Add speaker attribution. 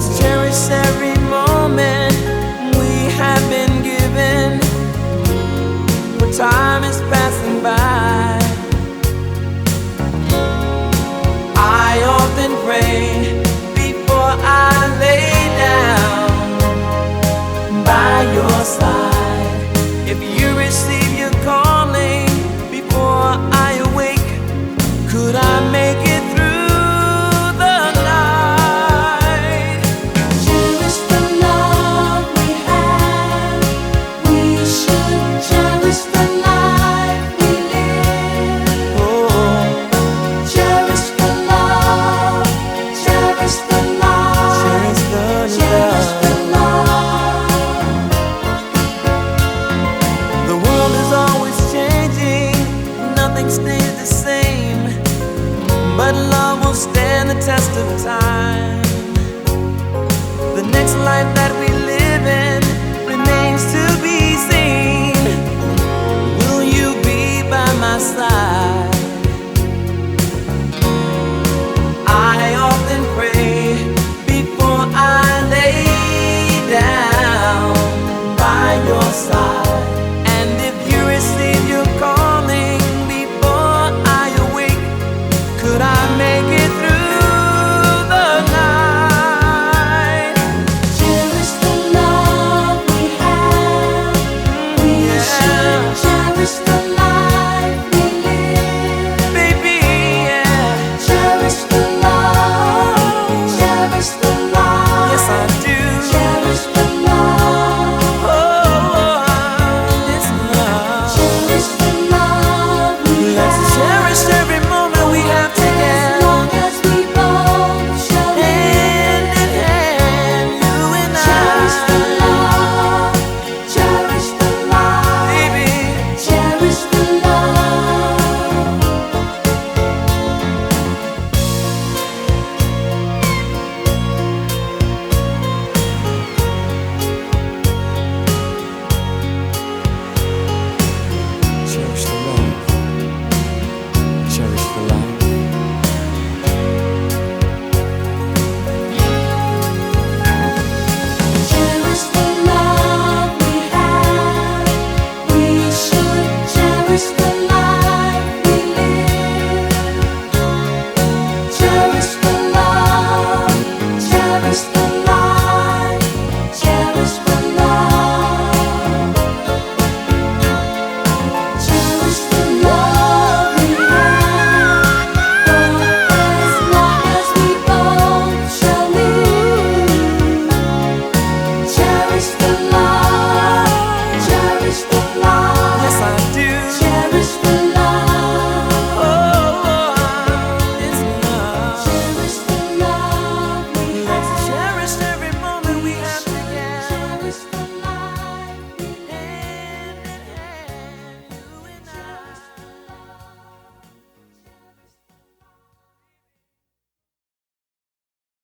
Speaker 1: Let's cherish every moment we have been given. Time is passing by. of time.